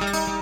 Música